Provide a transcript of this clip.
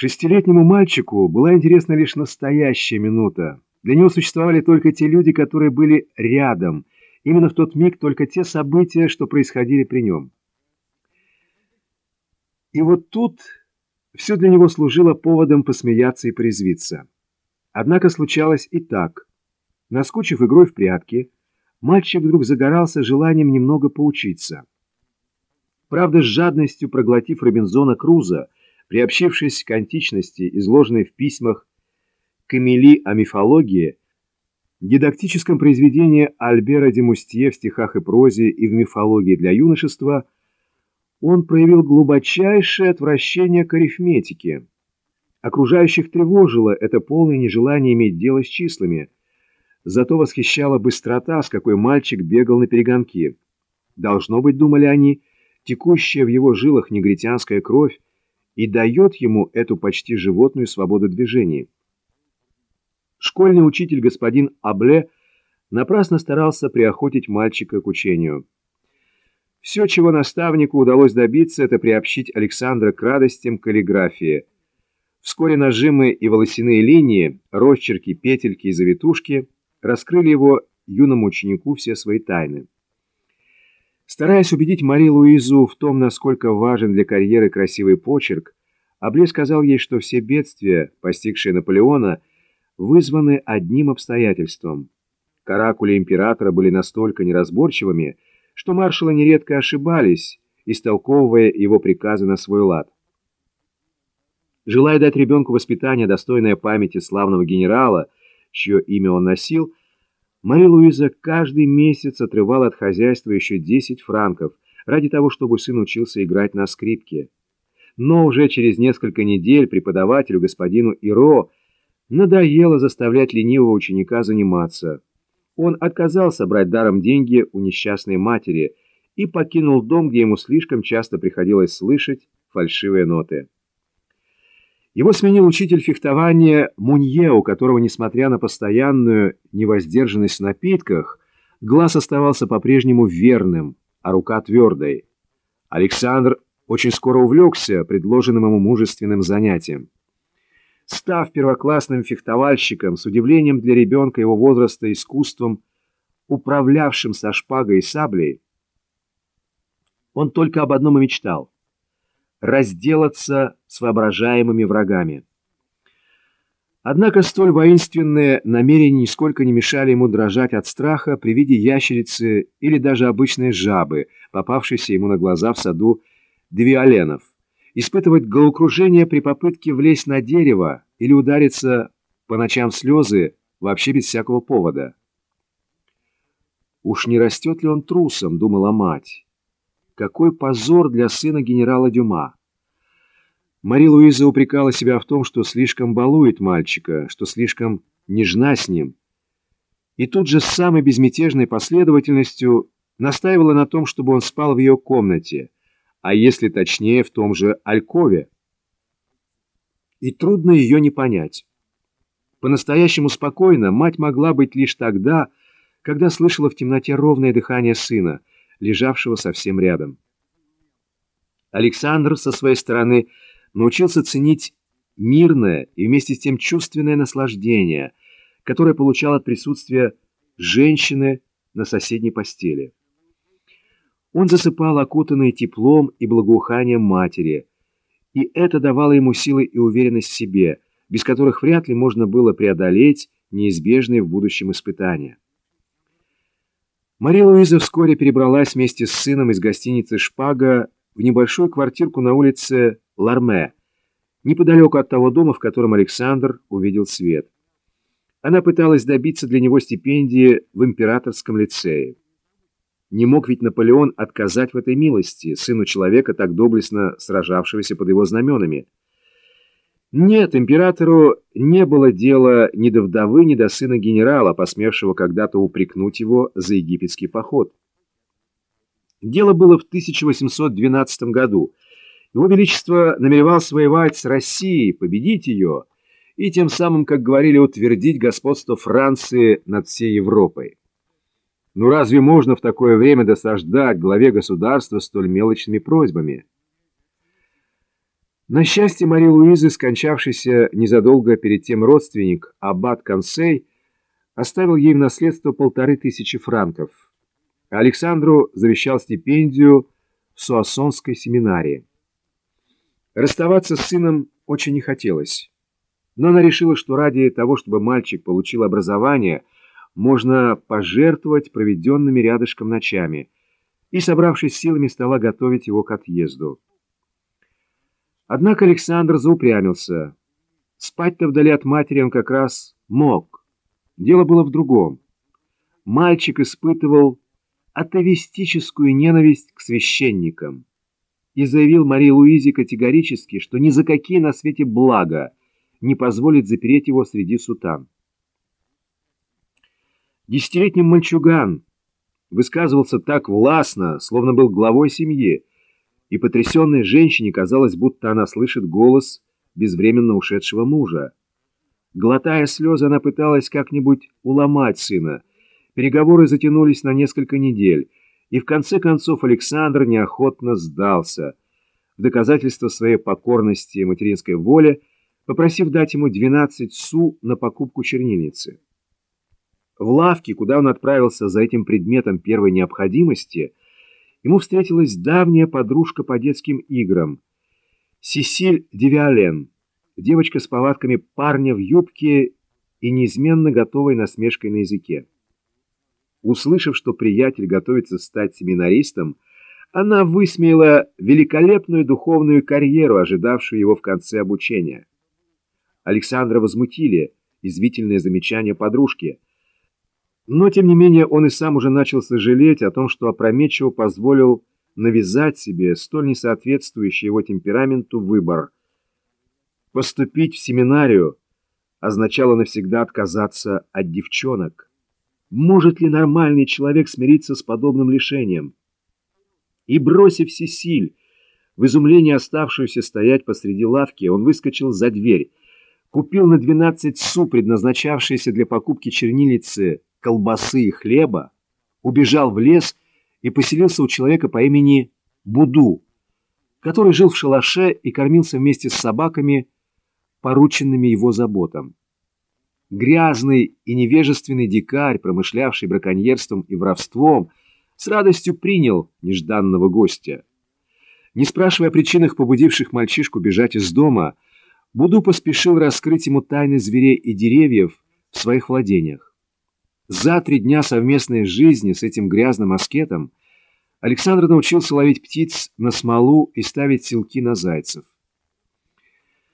Шестилетнему мальчику была интересна лишь настоящая минута. Для него существовали только те люди, которые были рядом, именно в тот миг только те события, что происходили при нем. И вот тут все для него служило поводом посмеяться и порезвиться. Однако случалось и так. Наскучив игрой в прятки, мальчик вдруг загорался желанием немного поучиться. Правда, с жадностью проглотив Робинзона Круза, приобщившись к античности, изложенной в письмах Камели о мифологии, дидактическом произведении Альбера де в стихах и прозе и в мифологии для юношества, он проявил глубочайшее отвращение к арифметике. Окружающих тревожило это полное нежелание иметь дело с числами, зато восхищала быстрота, с какой мальчик бегал на перегонки. Должно быть, думали они, текущая в его жилах негритянская кровь и дает ему эту почти животную свободу движений. Школьный учитель господин Абле напрасно старался приохотить мальчика к учению. Все, чего наставнику удалось добиться, это приобщить Александра к радостям каллиграфии. Вскоре нажимы и волосяные линии, росчерки, петельки и завитушки раскрыли его юному ученику все свои тайны. Стараясь убедить Мари Луизу в том, насколько важен для карьеры красивый почерк, Абле сказал ей, что все бедствия, постигшие Наполеона, вызваны одним обстоятельством. Каракули императора были настолько неразборчивыми, что маршалы нередко ошибались, истолковывая его приказы на свой лад. Желая дать ребенку воспитание, достойное памяти славного генерала, чье имя он носил, Мария Луиза каждый месяц отрывала от хозяйства еще 10 франков ради того, чтобы сын учился играть на скрипке. Но уже через несколько недель преподавателю господину Иро надоело заставлять ленивого ученика заниматься. Он отказался брать даром деньги у несчастной матери и покинул дом, где ему слишком часто приходилось слышать фальшивые ноты. Его сменил учитель фехтования Мунье, у которого, несмотря на постоянную невоздержанность в напитках, глаз оставался по-прежнему верным, а рука твердой. Александр очень скоро увлекся предложенным ему мужественным занятием. Став первоклассным фехтовальщиком, с удивлением для ребенка его возраста искусством, управлявшим со шпагой и саблей, он только об одном и мечтал — разделаться с воображаемыми врагами. Однако столь воинственные намерения нисколько не мешали ему дрожать от страха при виде ящерицы или даже обычной жабы, попавшейся ему на глаза в саду Двиоленов, испытывать головокружение при попытке влезть на дерево или удариться по ночам в слезы вообще без всякого повода. «Уж не растет ли он трусом?» — думала мать. Какой позор для сына генерала Дюма! Мари Луиза упрекала себя в том, что слишком балует мальчика, что слишком нежна с ним. И тут же с самой безмятежной последовательностью настаивала на том, чтобы он спал в ее комнате, а если точнее, в том же Алькове. И трудно ее не понять. По-настоящему спокойно мать могла быть лишь тогда, когда слышала в темноте ровное дыхание сына, лежавшего совсем рядом. Александр со своей стороны научился ценить мирное и вместе с тем чувственное наслаждение, которое получал от присутствия женщины на соседней постели. Он засыпал окутанный теплом и благоуханием матери, и это давало ему силы и уверенность в себе, без которых вряд ли можно было преодолеть неизбежные в будущем испытания. Мария Луиза вскоре перебралась вместе с сыном из гостиницы «Шпага» в небольшую квартирку на улице Ларме, неподалеку от того дома, в котором Александр увидел свет. Она пыталась добиться для него стипендии в императорском лицее. Не мог ведь Наполеон отказать в этой милости, сыну человека, так доблестно сражавшегося под его знаменами. Нет, императору не было дела ни до вдовы, ни до сына генерала, посмевшего когда-то упрекнуть его за египетский поход. Дело было в 1812 году. Его Величество намеревался воевать с Россией, победить ее и тем самым, как говорили, утвердить господство Франции над всей Европой. Ну разве можно в такое время досаждать главе государства столь мелочными просьбами? На счастье Марии Луизы, скончавшийся незадолго перед тем родственник Аббат Консей, оставил ей в наследство полторы тысячи франков. Александру завещал стипендию в Суассонской семинарии. Расставаться с сыном очень не хотелось, но она решила, что ради того, чтобы мальчик получил образование, можно пожертвовать проведенными рядышком ночами, и, собравшись силами, стала готовить его к отъезду. Однако Александр заупрямился. Спать-то вдали от матери он как раз мог. Дело было в другом. Мальчик испытывал атовистическую ненависть к священникам и заявил Марии Луизе категорически, что ни за какие на свете блага не позволит запереть его среди сутан. Десятилетний мальчуган высказывался так властно, словно был главой семьи, и потрясенной женщине казалось, будто она слышит голос безвременно ушедшего мужа. Глотая слезы, она пыталась как-нибудь уломать сына. Переговоры затянулись на несколько недель, и в конце концов Александр неохотно сдался. В доказательство своей покорности материнской воле, попросив дать ему 12 су на покупку чернильницы. В лавке, куда он отправился за этим предметом первой необходимости, ему встретилась давняя подружка по детским играм, Сесиль Девиален, девочка с повадками парня в юбке и неизменно готовой насмешкой на языке. Услышав, что приятель готовится стать семинаристом, она высмеяла великолепную духовную карьеру, ожидавшую его в конце обучения. Александра возмутили извительные замечания подружки – но, тем не менее, он и сам уже начал сожалеть о том, что опрометчиво позволил навязать себе столь несоответствующий его темпераменту выбор. Поступить в семинарию означало навсегда отказаться от девчонок. Может ли нормальный человек смириться с подобным лишением? И, бросив Сесиль, в изумлении оставшуюся стоять посреди лавки, он выскочил за дверь, купил на 12 су предназначавшиеся для покупки чернильницы колбасы и хлеба, убежал в лес и поселился у человека по имени Буду, который жил в шалаше и кормился вместе с собаками, порученными его заботам. Грязный и невежественный дикарь, промышлявший браконьерством и воровством, с радостью принял нежданного гостя. Не спрашивая о причинах, побудивших мальчишку бежать из дома, Буду поспешил раскрыть ему тайны зверей и деревьев в своих владениях. За три дня совместной жизни с этим грязным аскетом Александр научился ловить птиц на смолу и ставить силки на зайцев.